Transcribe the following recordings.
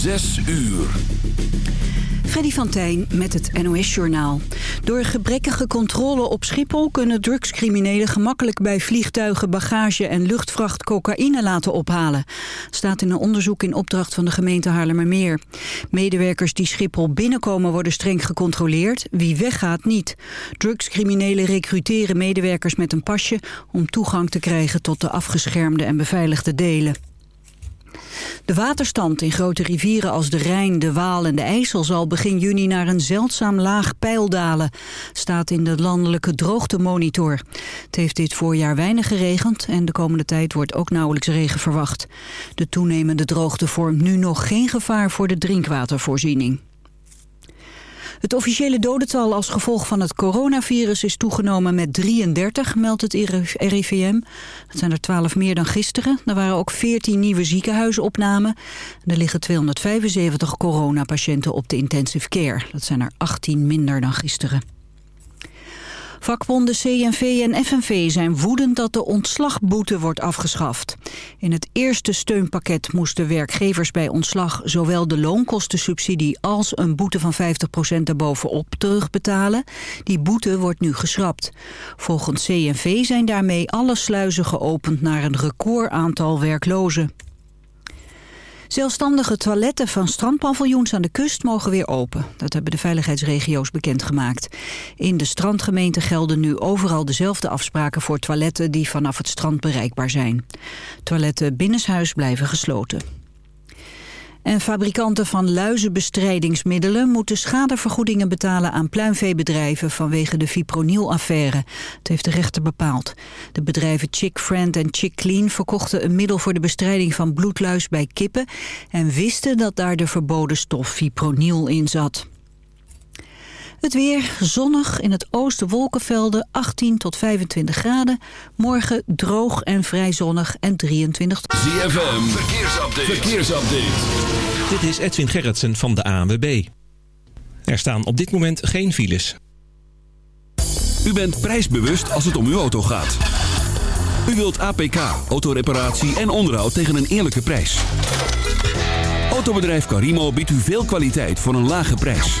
Zes uur. Freddy van Tijn met het NOS-journaal. Door gebrekkige controle op Schiphol kunnen drugscriminelen gemakkelijk bij vliegtuigen, bagage en luchtvracht cocaïne laten ophalen. Staat in een onderzoek in opdracht van de gemeente Haarlemmermeer. Medewerkers die Schiphol binnenkomen worden streng gecontroleerd, wie weggaat niet. Drugscriminelen recruteren medewerkers met een pasje om toegang te krijgen tot de afgeschermde en beveiligde delen. De waterstand in grote rivieren als de Rijn, de Waal en de IJssel... zal begin juni naar een zeldzaam laag pijl dalen. Staat in de landelijke droogtemonitor. Het heeft dit voorjaar weinig geregend... en de komende tijd wordt ook nauwelijks regen verwacht. De toenemende droogte vormt nu nog geen gevaar voor de drinkwatervoorziening. Het officiële dodental als gevolg van het coronavirus is toegenomen met 33, meldt het RIVM. Dat zijn er 12 meer dan gisteren. Er waren ook 14 nieuwe ziekenhuisopnamen. Er liggen 275 coronapatiënten op de intensive care. Dat zijn er 18 minder dan gisteren. Vakbonden CNV en FNV zijn woedend dat de ontslagboete wordt afgeschaft. In het eerste steunpakket moesten werkgevers bij ontslag zowel de loonkostensubsidie als een boete van 50% erbovenop terugbetalen. Die boete wordt nu geschrapt. Volgens CNV zijn daarmee alle sluizen geopend naar een recordaantal werklozen. Zelfstandige toiletten van strandpaviljoens aan de kust mogen weer open. Dat hebben de veiligheidsregio's bekendgemaakt. In de strandgemeente gelden nu overal dezelfde afspraken voor toiletten die vanaf het strand bereikbaar zijn. Toiletten binnenshuis blijven gesloten. En fabrikanten van luizenbestrijdingsmiddelen moeten schadevergoedingen betalen aan pluimveebedrijven vanwege de fipronil-affaire. Heeft de rechter bepaald. De bedrijven Chick Friend en Chick Clean verkochten een middel voor de bestrijding van bloedluis bij kippen en wisten dat daar de verboden stof fipronil in zat. Het weer zonnig, in het oosten wolkenvelden 18 tot 25 graden. Morgen droog en vrij zonnig en 23... ZFM, verkeersupdate. verkeersupdate. Dit is Edwin Gerritsen van de ANWB. Er staan op dit moment geen files. U bent prijsbewust als het om uw auto gaat. U wilt APK, autoreparatie en onderhoud tegen een eerlijke prijs. Autobedrijf Carimo biedt u veel kwaliteit voor een lage prijs.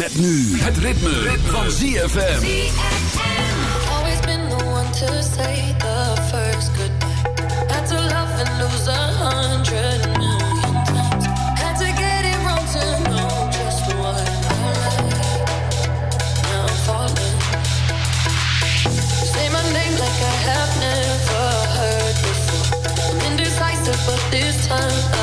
Met nu het ritme, ritme. van ZFM. Always been the one to say the first goodbye. Had to love and lose a hundred million. Had to get it wrong to know just what I like. Now I'm falling. Say my name like I have never heard before. Indecisive, but this time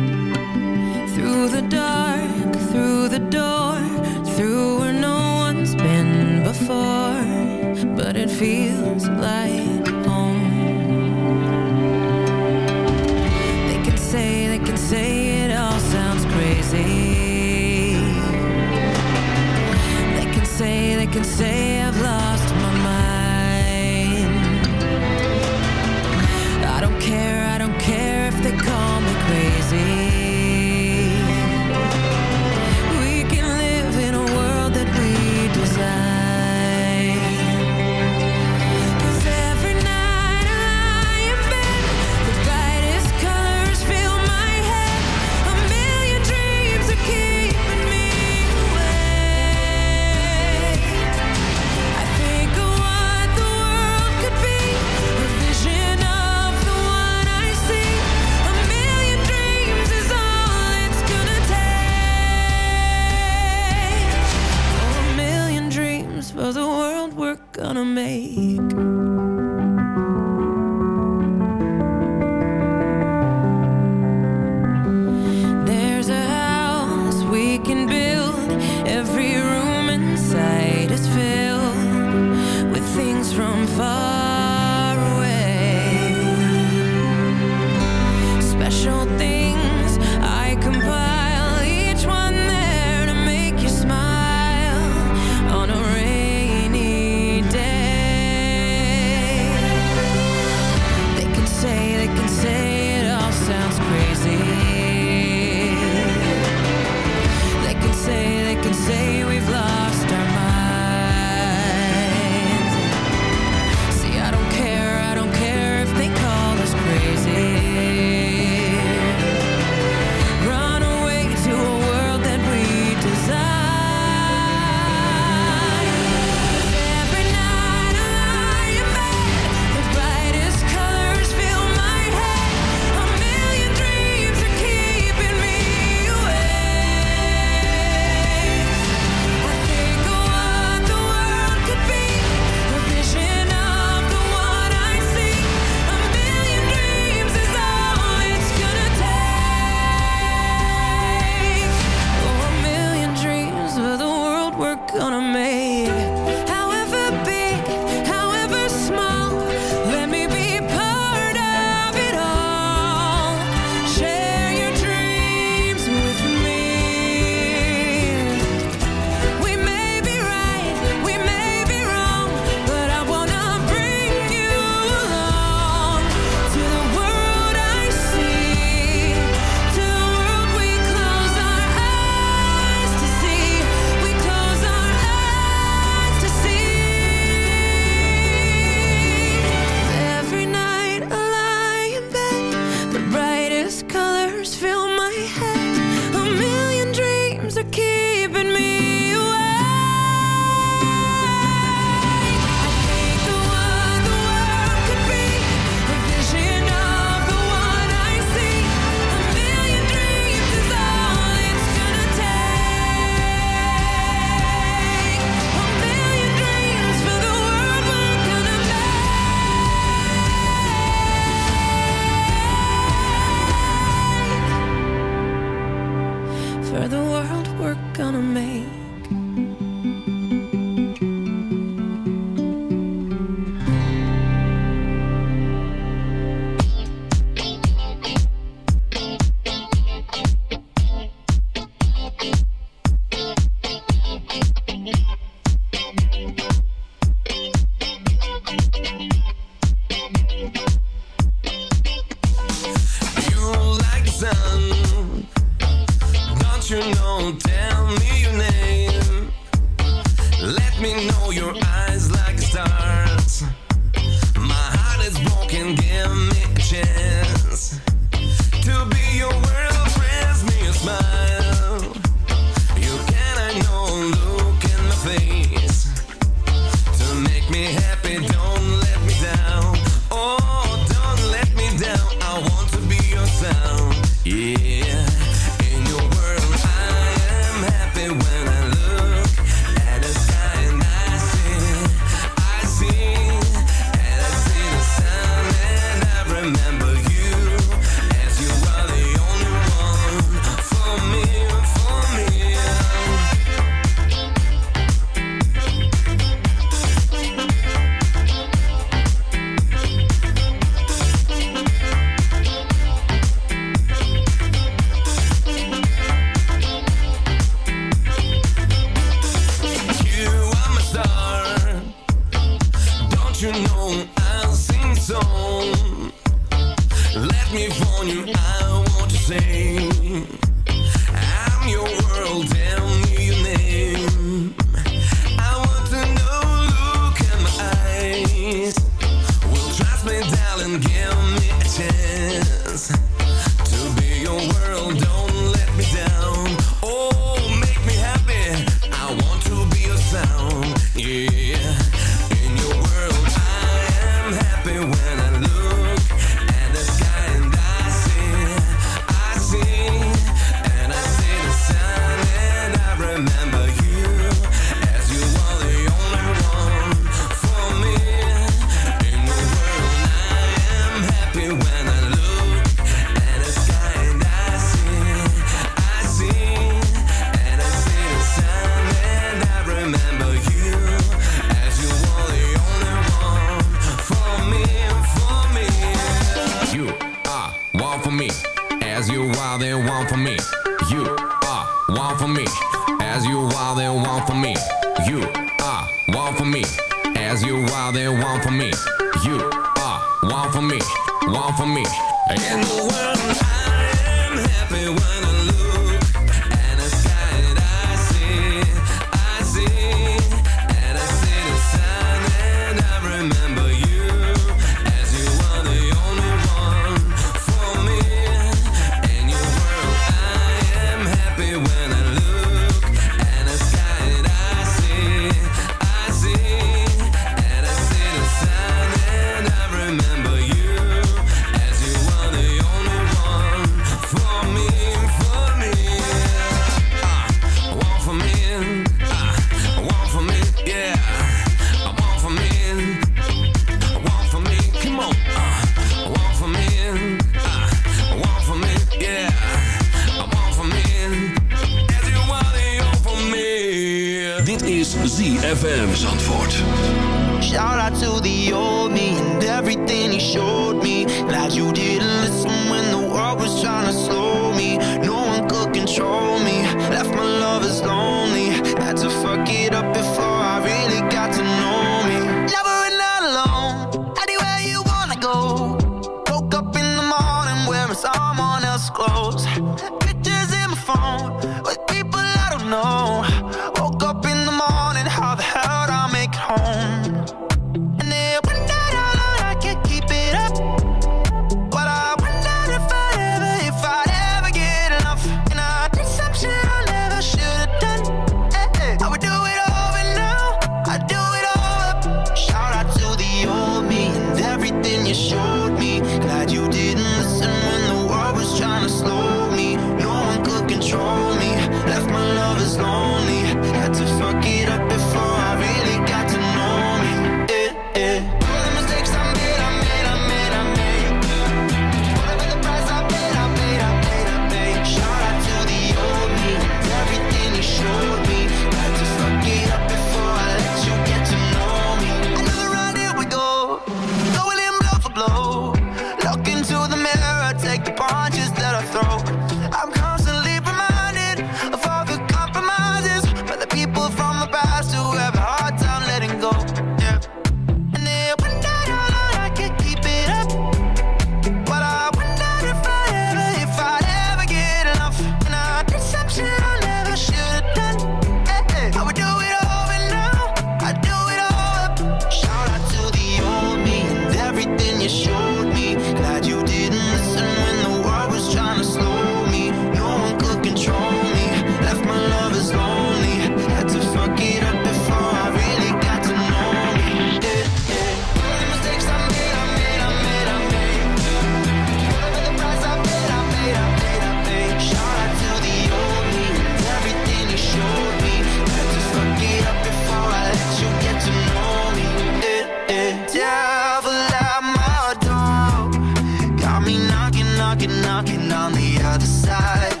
knocking, knocking on the other side.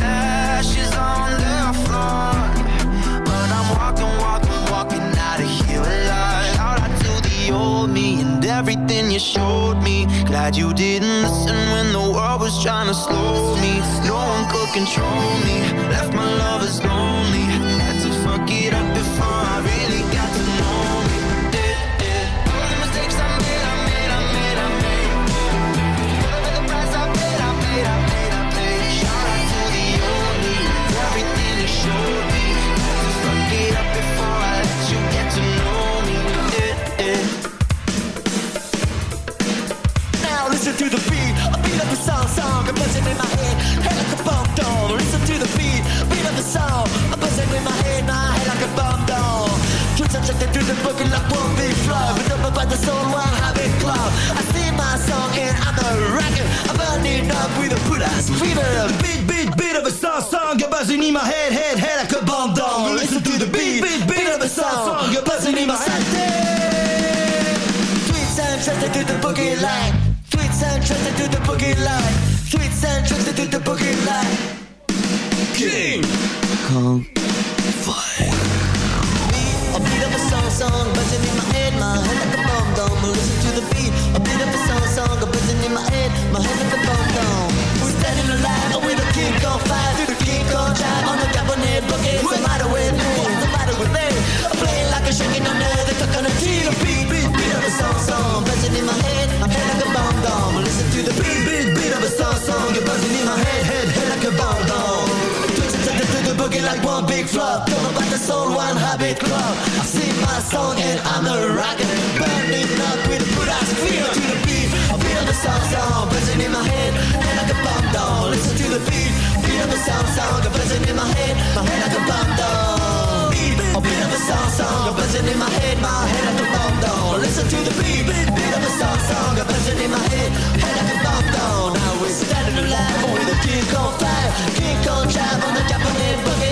Ashes on the floor, but I'm walking, walking, walking out of here alive. Shout out to the old me and everything you showed me. Glad you didn't listen when the world was trying to slow me. No one could control me. Left my lovers lonely They're looking like one big flow But not about the soul while having glow I sing my song and I'm a rocket I'm burning up with a put ass fever. Beat, beat, beat of a song. song You're buzzing in my head, head, head like a bomb dong Listen to the beat, beat, beat bit of a song. song You're buzzing in my head. Sweet sound, I to the boogie line. Sweet sound, I to the boogie line. Sweet sound, I to the boogie line. King. Kong like one big flop. Don't about the soul, one habit club. I sing my song and I'm a rocker. Burning up with a good ass feel to the beat. I feel the sound sound buzzing in my head. Head like a bomb down. Listen to the beat. Feel the sound sound buzzing in my head. My head like a bomb down. A bit of a sound sound buzzing in my head. My head like a bomb down. Listen to the beat. Bit of a sound sound buzzing in my head. Head like a bomb down. Now we're standing alive with a kick on fire. Kick on jive on the Japanese boogie.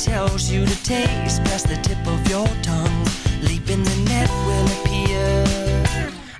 Tells you to taste past the tip of your tongue.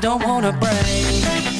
don't wanna break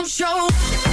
show.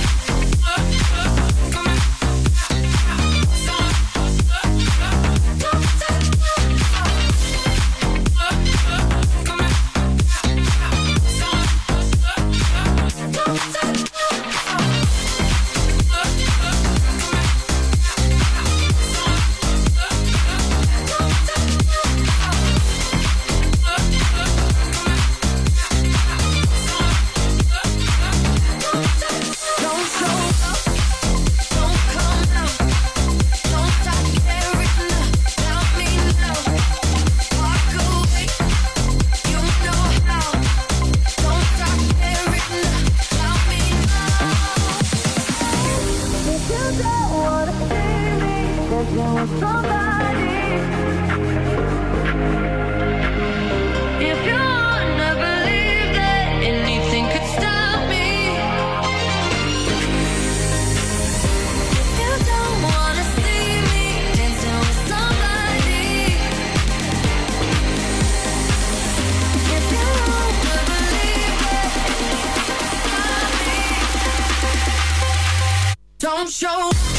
Show.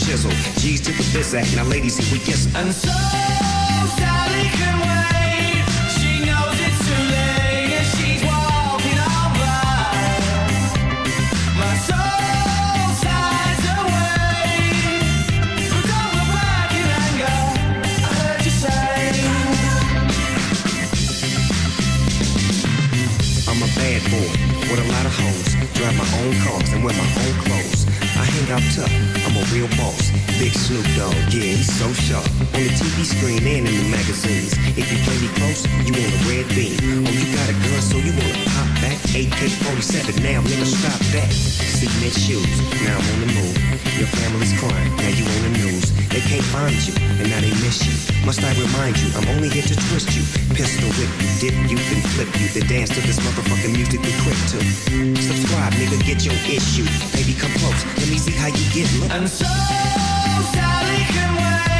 shizzle. G's to the biz act. Now, ladies, here we kiss. And so Sally can wait. She knows it's too late and she's walking on by. My soul sighs away. But don't look back in anger. I heard you say. I'm a bad boy with a lot of hoes. Drive my own cars and wear my own clothes. I hang out tough. I'm a real boss. Big Snoop Dogg, yeah, he's so sharp. On the TV screen and in the magazines. If you play me close, you want a red beam. Oh, you got a gun, so you pop back? AK-47, now nigga, stop that. Cement shoes, now I'm on the move. Your family's crying, now you on the news. They can't find you, and now they miss you. Must I remind you, I'm only here to twist you. Pistol whip you, dip you, then flip you. Then dance to this motherfucking music we quick to. Subscribe, nigga, get your issue. Baby, come close, let me see how you get look. And so Sally can wait.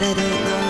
But I don't know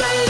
play